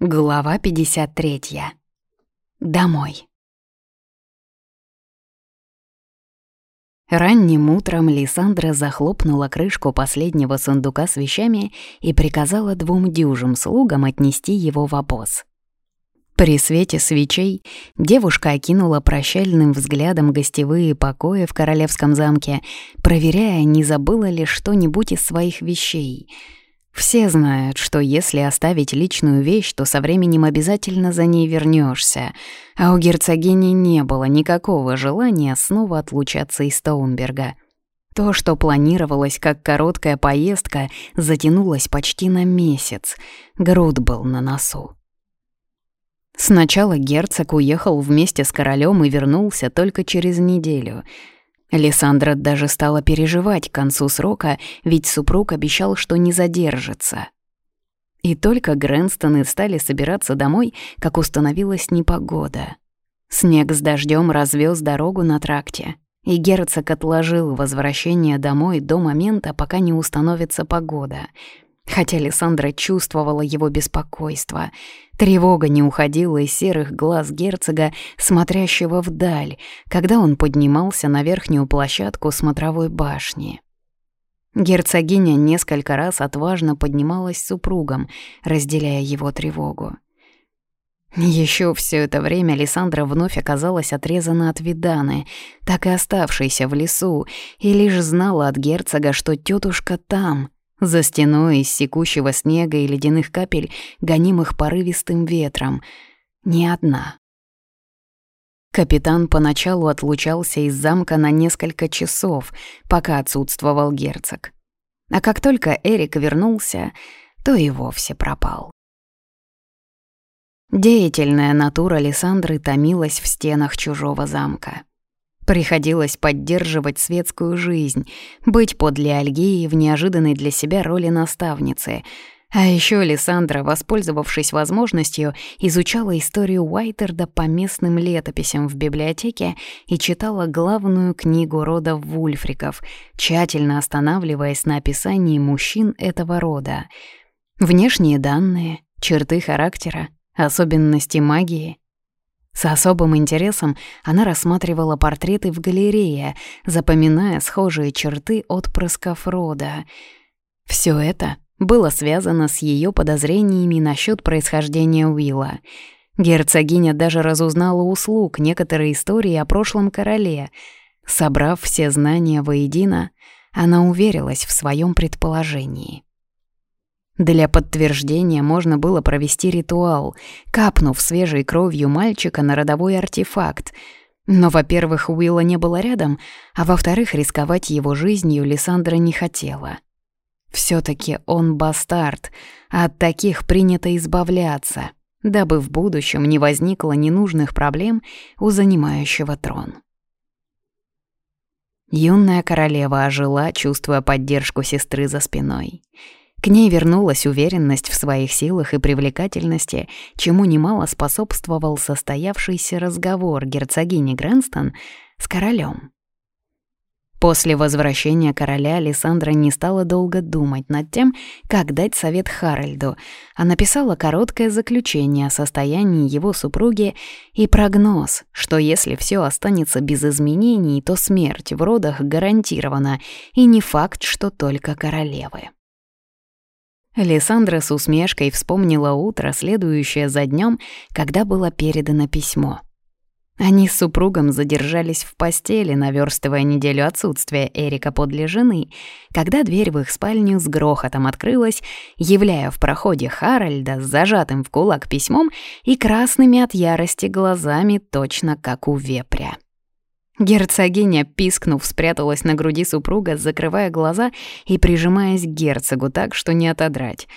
Глава 53. Домой. Ранним утром Лиссандра захлопнула крышку последнего сундука с вещами и приказала двум дюжим слугам отнести его в обоз. При свете свечей девушка окинула прощальным взглядом гостевые покои в королевском замке, проверяя, не забыла ли что-нибудь из своих вещей — все знают, что если оставить личную вещь, то со временем обязательно за ней вернешься. А у герцогини не было никакого желания снова отлучаться из Стоунберга. То, что планировалось как короткая поездка, затянулось почти на месяц. Груд был на носу. Сначала герцог уехал вместе с королем и вернулся только через неделю — Лиссандра даже стала переживать к концу срока, ведь супруг обещал, что не задержится. И только Грэнстоны стали собираться домой, как установилась непогода. Снег с дождем развез дорогу на тракте, и герцог отложил возвращение домой до момента, пока не установится погода — Хотя Лиссандра чувствовала его беспокойство. Тревога не уходила из серых глаз герцога, смотрящего вдаль, когда он поднимался на верхнюю площадку смотровой башни. Герцогиня несколько раз отважно поднималась с супругом, разделяя его тревогу. Еще все это время Лиссандра вновь оказалась отрезана от Виданы, так и оставшейся в лесу, и лишь знала от герцога, что тетушка там, за стеной из секущего снега и ледяных капель, гонимых порывистым ветром. Ни одна. Капитан поначалу отлучался из замка на несколько часов, пока отсутствовал герцог. А как только Эрик вернулся, то и вовсе пропал. Деятельная натура Лиссандры томилась в стенах чужого замка. Приходилось поддерживать светскую жизнь, быть подле Альгии в неожиданной для себя роли наставницы. А еще Лиссандра, воспользовавшись возможностью, изучала историю Уайтерда по местным летописям в библиотеке и читала главную книгу рода Вульфриков, тщательно останавливаясь на описании мужчин этого рода. Внешние данные, черты характера, особенности магии — с особым интересом она рассматривала портреты в галерее, запоминая схожие черты отпрысков рода. Все это было связано с ее подозрениями насчет происхождения Уилла. Герцогиня даже разузнала услуг некоторые истории о прошлом короле. Собрав все знания воедино, она уверилась в своем предположении. Для подтверждения можно было провести ритуал, капнув свежей кровью мальчика на родовой артефакт. Но, во-первых, Уилла не было рядом, а во-вторых, рисковать его жизнью Лиссандра не хотела. все таки он бастард, а от таких принято избавляться, дабы в будущем не возникло ненужных проблем у занимающего трон. Юная королева ожила, чувствуя поддержку сестры за спиной — к ней вернулась уверенность в своих силах и привлекательности, чему немало способствовал состоявшийся разговор герцогини Грэнстон с королем. После возвращения короля Александра не стала долго думать над тем, как дать совет Харальду, а написала короткое заключение о состоянии его супруги и прогноз, что если все останется без изменений, то смерть в родах гарантирована, и не факт, что только королевы. Лиссандра с усмешкой вспомнила утро, следующее за днем, когда было передано письмо. Они с супругом задержались в постели, наверстывая неделю отсутствия Эрика подле жены, когда дверь в их спальню с грохотом открылась, являя в проходе Харальда с зажатым в кулак письмом и красными от ярости глазами, точно как у вепря. Герцогиня, пискнув, спряталась на груди супруга, закрывая глаза и прижимаясь к герцогу так, что не отодрать.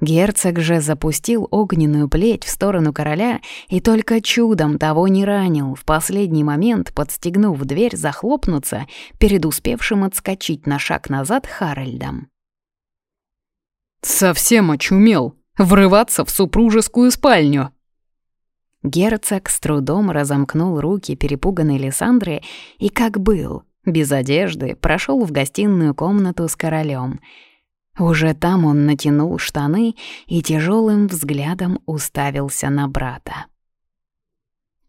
Герцог же запустил огненную плеть в сторону короля и только чудом того не ранил, в последний момент подстегнув дверь захлопнуться перед успевшим отскочить на шаг назад Харальдом. «Совсем очумел! Врываться в супружескую спальню!» Герцог с трудом разомкнул руки перепуганной Лиссандры и, как был, без одежды, прошел в гостиную комнату с королем. Уже там он натянул штаны и тяжелым взглядом уставился на брата.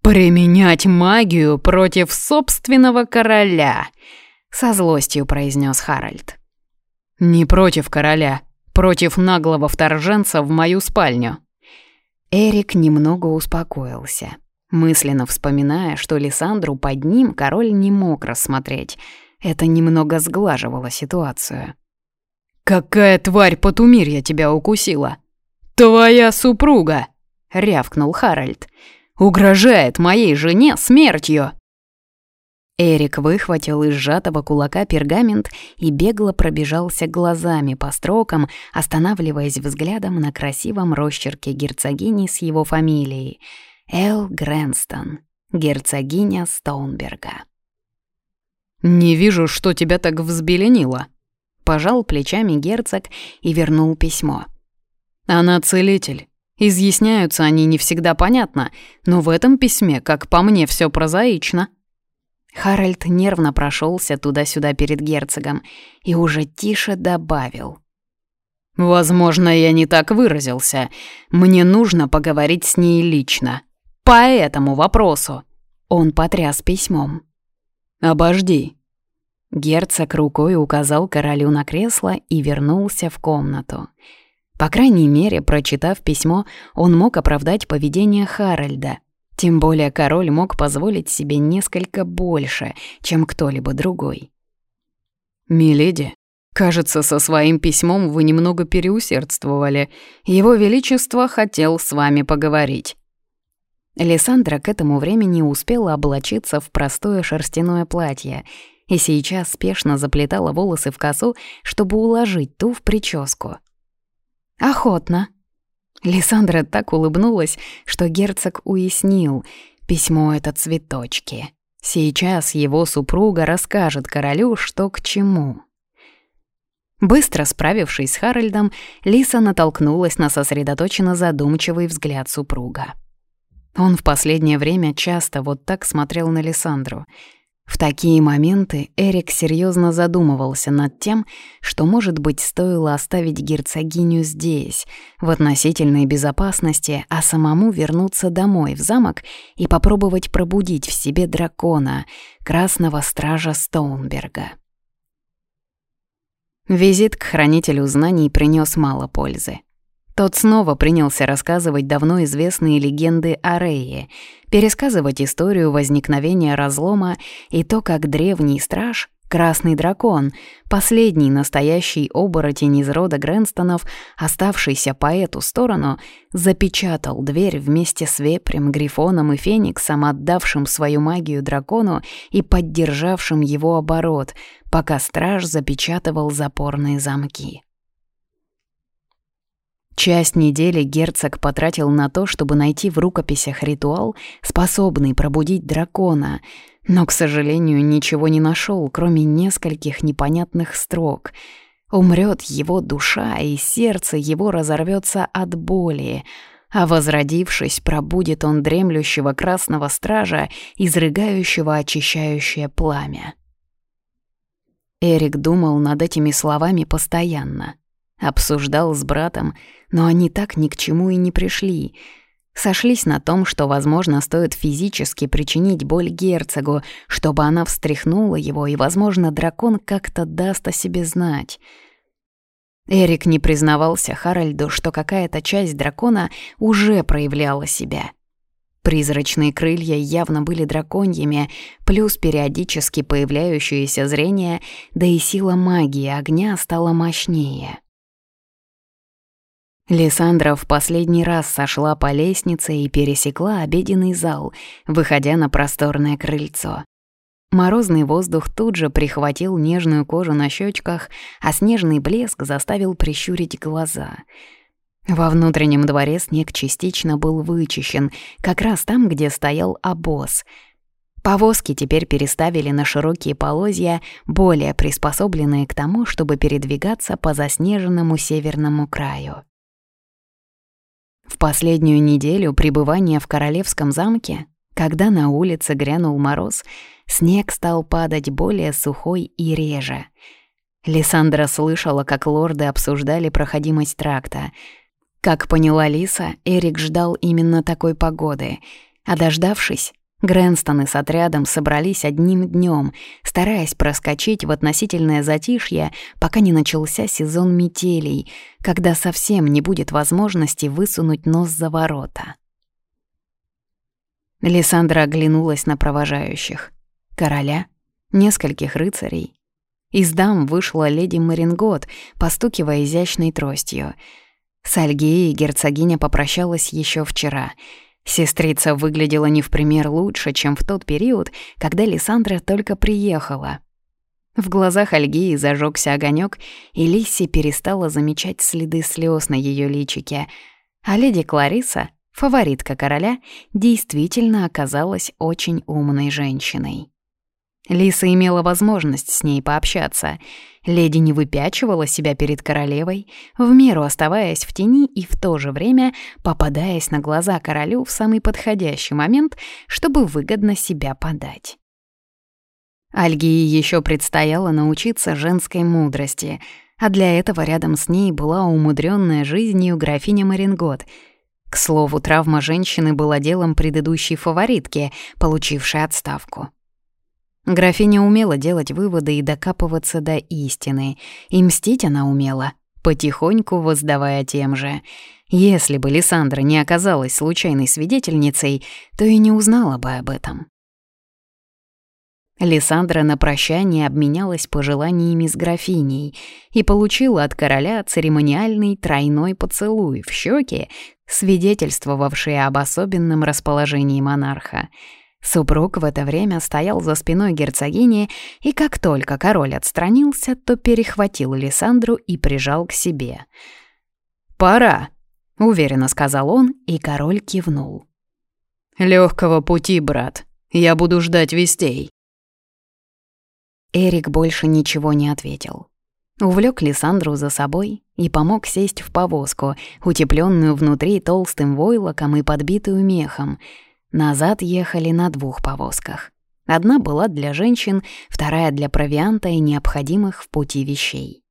«Применять магию против собственного короля!» — со злостью произнес Харальд. «Не против короля, против наглого вторженца в мою спальню». Эрик немного успокоился, мысленно вспоминая, что Лиссандру под ним король не мог рассмотреть. Это немного сглаживало ситуацию. «Какая тварь потумирья тебя укусила?» «Твоя супруга!» — рявкнул Харальд. «Угрожает моей жене смертью!» Эрик выхватил из сжатого кулака пергамент и бегло пробежался глазами по строкам, останавливаясь взглядом на красивом росчерке герцогини с его фамилией — Эл Грэнстон, герцогиня Стоунберга. «Не вижу, что тебя так взбеленило», Пожал плечами герцог и вернул письмо. «Она целитель. Изъясняются они не всегда понятно, но в этом письме, как по мне, все прозаично». Харальд нервно прошелся туда-сюда перед герцогом и уже тише добавил. «Возможно, я не так выразился. Мне нужно поговорить с ней лично. По этому вопросу». Он потряс письмом. «Обожди», Герцог рукой указал королю на кресло и вернулся в комнату. По крайней мере, прочитав письмо, он мог оправдать поведение Харальда. Тем более король мог позволить себе несколько больше, чем кто-либо другой. «Миледи, кажется, со своим письмом вы немного переусердствовали. Его Величество хотел с вами поговорить». Лиссандра к этому времени успела облачиться в простое шерстяное платье — и сейчас спешно заплетала волосы в косу, чтобы уложить ту в прическу. «Охотно». Лиссандра так улыбнулась, что герцог уяснил, письмо — это цветочки. Сейчас его супруга расскажет королю, что к чему. Быстро справившись с Харальдом, Лиса натолкнулась на сосредоточенно задумчивый взгляд супруга. Он в последнее время часто вот так смотрел на Лиссандру — в такие моменты Эрик серьезно задумывался над тем, что, может быть, стоило оставить герцогиню здесь, в относительной безопасности, а самому вернуться домой, в замок, и попробовать пробудить в себе дракона, красного стража Стоунберга. Визит к хранителю знаний принес мало пользы. Тот снова принялся рассказывать давно известные легенды о Рее, пересказывать историю возникновения разлома и то, как древний страж, Красный дракон, последний настоящий оборотень из рода Грэнстонов, оставшийся по эту сторону, запечатал дверь вместе с вепрем, грифоном и фениксом, отдавшим свою магию дракону и поддержавшим его оборот, пока страж запечатывал запорные замки. Часть недели герцог потратил на то, чтобы найти в рукописях ритуал, способный пробудить дракона, но, к сожалению, ничего не нашел, кроме нескольких непонятных строк. Умрет его душа, и сердце его разорвется от боли, а возродившись, пробудет он дремлющего красного стража, изрыгающего очищающее пламя. Эрик думал над этими словами постоянно. Обсуждал с братом, но они так ни к чему и не пришли. Сошлись на том, что, возможно, стоит физически причинить боль герцогу, чтобы она встряхнула его, и, возможно, дракон как-то даст о себе знать. Эрик не признавался Харальду, что какая-то часть дракона уже проявляла себя. Призрачные крылья явно были драконьими, плюс периодически появляющееся зрение, да и сила магии огня стала мощнее. Лиссандра в последний раз сошла по лестнице и пересекла обеденный зал, выходя на просторное крыльцо. Морозный воздух тут же прихватил нежную кожу на щечках, а снежный блеск заставил прищурить глаза. Во внутреннем дворе снег частично был вычищен, как раз там, где стоял обоз. Повозки теперь переставили на широкие полозья, более приспособленные к тому, чтобы передвигаться по заснеженному северному краю. В последнюю неделю пребывания в королевском замке, когда на улице грянул мороз, снег стал падать более сухой и реже. Лиссандра слышала, как лорды обсуждали проходимость тракта. Как поняла Лиса, Эрик ждал именно такой погоды, а дождавшись, Грэнстоны с отрядом собрались одним днем, стараясь проскочить в относительное затишье, пока не начался сезон метелей, когда совсем не будет возможности высунуть нос за ворота. Лиссандра оглянулась на провожающих. Короля, нескольких рыцарей. Из дам вышла леди Марингот, постукивая изящной тростью. С Альгией герцогиня попрощалась еще вчера — Сестрица выглядела не в пример лучше, чем в тот период, когда Лиссандра только приехала. В глазах Альгии зажегся огонек, и Лисси перестала замечать следы слез на ее личике, а леди Клариса, фаворитка короля, действительно оказалась очень умной женщиной. Лиса имела возможность с ней пообщаться. Леди не выпячивала себя перед королевой, в меру оставаясь в тени и в то же время попадаясь на глаза королю в самый подходящий момент, чтобы выгодно себя подать. Альгии еще предстояло научиться женской мудрости, а для этого рядом с ней была умудренная жизнью графиня Марингот. К слову, травма женщины была делом предыдущей фаворитки, получившей отставку. Графиня умела делать выводы и докапываться до истины, и мстить она умела, потихоньку воздавая тем же. Если бы Лиссандра не оказалась случайной свидетельницей, то и не узнала бы об этом. Лиссандра на прощание обменялась пожеланиями с графиней и получила от короля церемониальный тройной поцелуй в щеки, свидетельствовавший об особенном расположении монарха — Супруг в это время стоял за спиной герцогини, и как только король отстранился, то перехватил Лиссандру и прижал к себе. «Пора», — уверенно сказал он, и король кивнул. Легкого пути, брат. Я буду ждать вестей». Эрик больше ничего не ответил. Увлек Лиссандру за собой и помог сесть в повозку, утепленную внутри толстым войлоком и подбитую мехом — Назад ехали на двух повозках. Одна была для женщин, вторая для провианта и необходимых в пути вещей.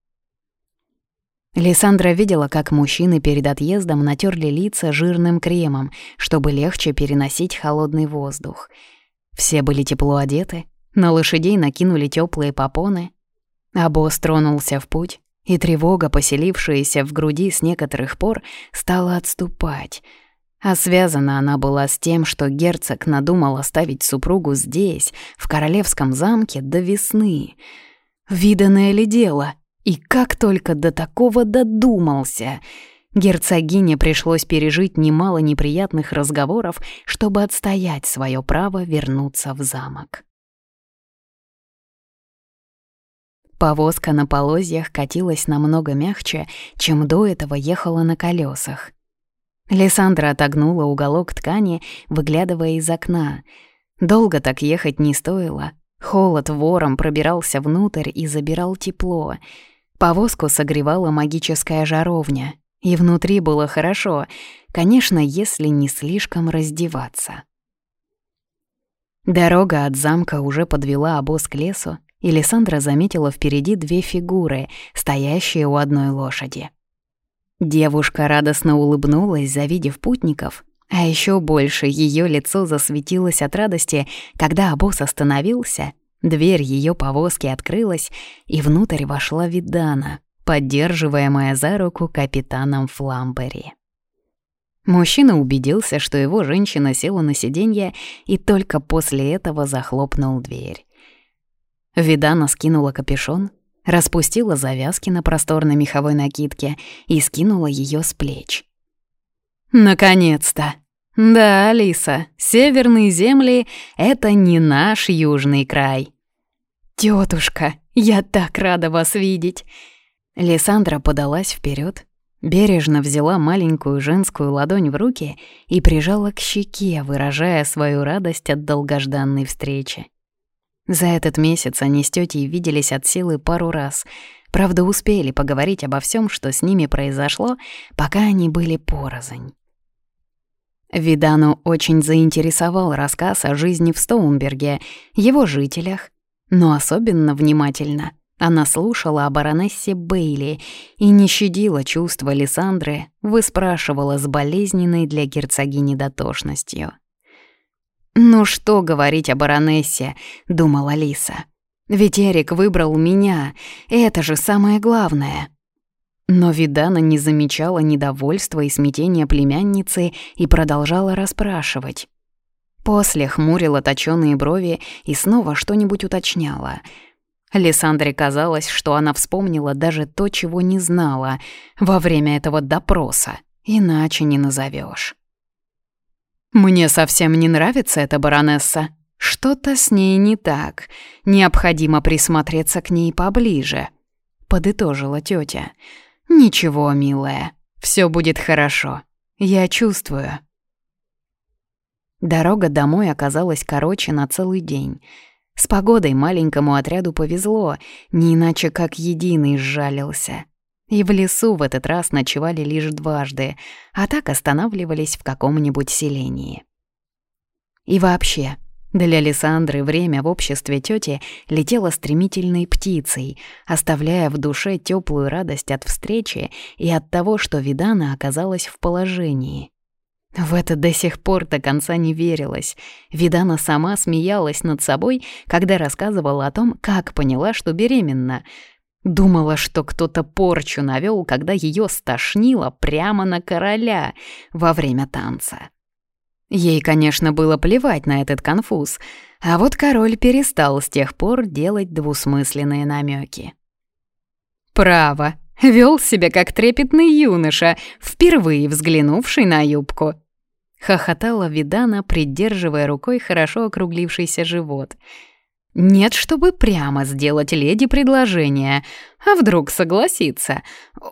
Лиссандра видела, как мужчины перед отъездом натерли лица жирным кремом, чтобы легче переносить холодный воздух. Все были тепло одеты, на лошадей накинули теплые попоны. А босс тронулся в путь, и тревога, поселившаяся в груди с некоторых пор, стала отступать — а связана она была с тем, что герцог надумал оставить супругу здесь, в королевском замке, до весны. Виданное ли дело? И как только до такого додумался? Герцогине пришлось пережить немало неприятных разговоров, чтобы отстоять свое право вернуться в замок. Повозка на полозьях катилась намного мягче, чем до этого ехала на колесах. Лиссандра отогнула уголок ткани, выглядывая из окна. Долго так ехать не стоило. Холод вором пробирался внутрь и забирал тепло. Повозку согревала магическая жаровня. И внутри было хорошо, конечно, если не слишком раздеваться. Дорога от замка уже подвела обоз к лесу, и Лиссандра заметила впереди две фигуры, стоящие у одной лошади. Девушка радостно улыбнулась, завидев путников, а еще больше ее лицо засветилось от радости, когда обоз остановился, дверь ее повозки открылась, и внутрь вошла Видана, поддерживаемая за руку капитаном Фламбери. Мужчина убедился, что его женщина села на сиденье, и только после этого захлопнул дверь. Видана скинула капюшон, распустила завязки на просторной меховой накидке и скинула ее с плеч. «Наконец-то! Да, Алиса, северные земли — это не наш южный край». «Тётушка, я так рада вас видеть!» Лиссандра подалась вперед, бережно взяла маленькую женскую ладонь в руки и прижала к щеке, выражая свою радость от долгожданной встречи. За этот месяц они с тетей виделись от силы пару раз. Правда, успели поговорить обо всем, что с ними произошло, пока они были порознь. Видану очень заинтересовал рассказ о жизни в Стоунберге, его жителях, но особенно внимательно Она слушала о баронессе Бейли и не щадила чувства Лиссандры, выспрашивала с болезненной для герцогини дотошностью. «Ну что говорить о баронессе?» — думала Лиса. «Ведь Эрик выбрал меня, это же самое главное». Но Видана не замечала недовольства и смятения племянницы и продолжала расспрашивать. После хмурила точёные брови и снова что-нибудь уточняла. Лиссандре казалось, что она вспомнила даже то, чего не знала во время этого допроса, иначе не назовёшь. «Мне совсем не нравится эта баронесса. Что-то с ней не так. Необходимо присмотреться к ней поближе», — подытожила тётя. «Ничего, милая, все будет хорошо. Я чувствую». Дорога домой оказалась короче на целый день. С погодой маленькому отряду повезло, не иначе как единый сжалился. И в лесу в этот раз ночевали лишь дважды, а так останавливались в каком-нибудь селении. И вообще, для Лиссандры время в обществе тети летело стремительной птицей, оставляя в душе теплую радость от встречи и от того, что Видана оказалась в положении. В это до сих пор до конца не верилось. Видана сама смеялась над собой, когда рассказывала о том, как поняла, что беременна. Думала, что кто-то порчу навел, когда ее стошнило прямо на короля во время танца. Ей, конечно, было плевать на этот конфуз, а вот король перестал с тех пор делать двусмысленные намеки. «Право, вел себя как трепетный юноша, впервые взглянувший на юбку», — хохотала Видана, придерживая рукой хорошо округлившийся живот. «Нет, чтобы прямо сделать леди предложение, а вдруг согласится.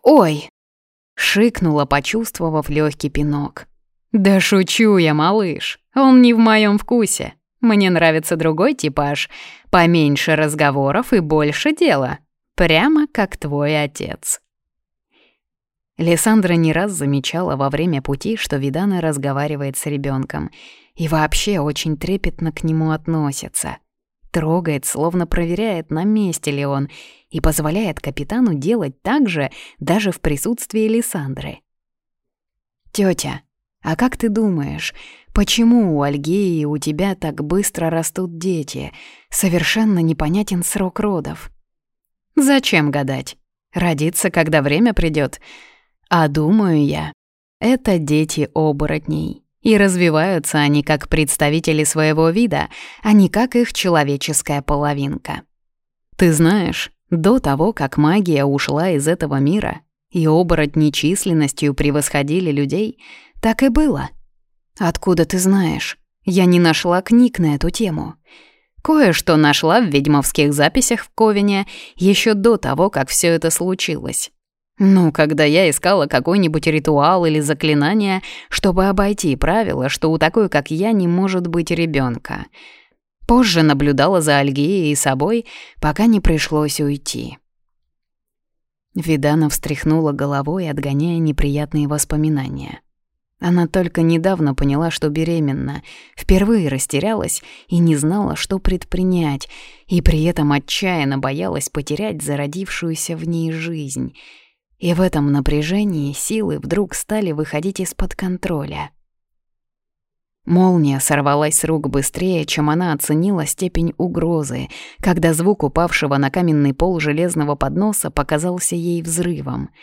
Ой!» — шикнула, почувствовав легкий пинок. «Да шучу я, малыш. Он не в моем вкусе. Мне нравится другой типаж. Поменьше разговоров и больше дела. Прямо как твой отец». Лиссандра не раз замечала во время пути, что Видана разговаривает с ребенком и вообще очень трепетно к нему относится. Трогает, словно проверяет, на месте ли он, и позволяет капитану делать так же даже в присутствии Лиссандры. «Тётя, а как ты думаешь, почему у Альгеи у тебя так быстро растут дети? Совершенно непонятен срок родов. Зачем гадать? Родиться, когда время придет. А думаю я, это дети оборотней. И развиваются они как представители своего вида, а не как их человеческая половинка. Ты знаешь, до того, как магия ушла из этого мира, и оборотни численностью превосходили людей — так и было. Откуда ты знаешь? Я не нашла книг на эту тему. Кое-что нашла в ведьмовских записях в Ковине еще до того, как все это случилось. Ну, когда я искала какой-нибудь ритуал или заклинание, чтобы обойти правило, что у такой, как я, не может быть ребенка. Позже наблюдала за Альгией и собой, пока не пришлось уйти. Видана встряхнула головой, отгоняя неприятные воспоминания. Она только недавно поняла, что беременна, впервые растерялась и не знала, что предпринять, и при этом отчаянно боялась потерять зародившуюся в ней жизнь. И в этом напряжении силы вдруг стали выходить из-под контроля. Молния сорвалась с рук быстрее, чем она оценила степень угрозы, когда звук упавшего на каменный пол железного подноса показался ей взрывом —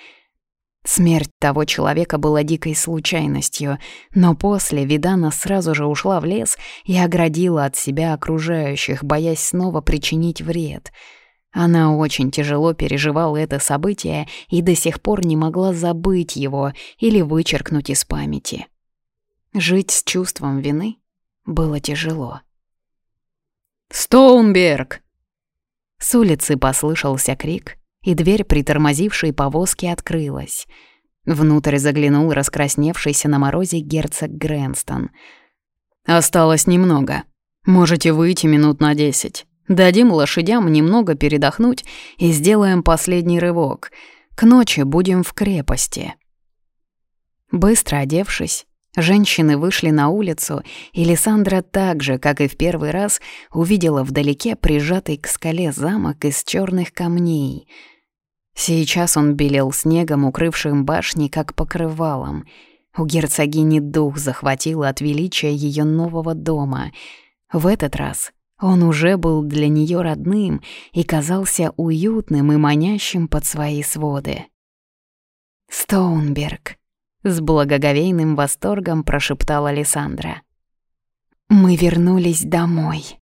Смерть того человека была дикой случайностью, но после Видана сразу же ушла в лес и оградила от себя окружающих, боясь снова причинить вред. Она очень тяжело переживала это событие и до сих пор не могла забыть его или вычеркнуть из памяти. Жить с чувством вины было тяжело. «Стоунберг!» С улицы послышался крик — и дверь притормозившей повозки открылась. Внутрь заглянул раскрасневшийся на морозе герцог Грэнстон. «Осталось немного. Можете выйти минут на десять. Дадим лошадям немного передохнуть и сделаем последний рывок. К ночи будем в крепости». Быстро одевшись, Женщины вышли на улицу, и Лиссандра так же, как и в первый раз, увидела вдалеке прижатый к скале замок из черных камней. Сейчас он белел снегом, укрывшим башни, как покрывалом. У герцогини дух захватил от величия ее нового дома. В этот раз он уже был для нее родным и казался уютным и манящим под свои своды. «Стоунберг», с благоговейным восторгом прошептала Александра. «Мы вернулись домой».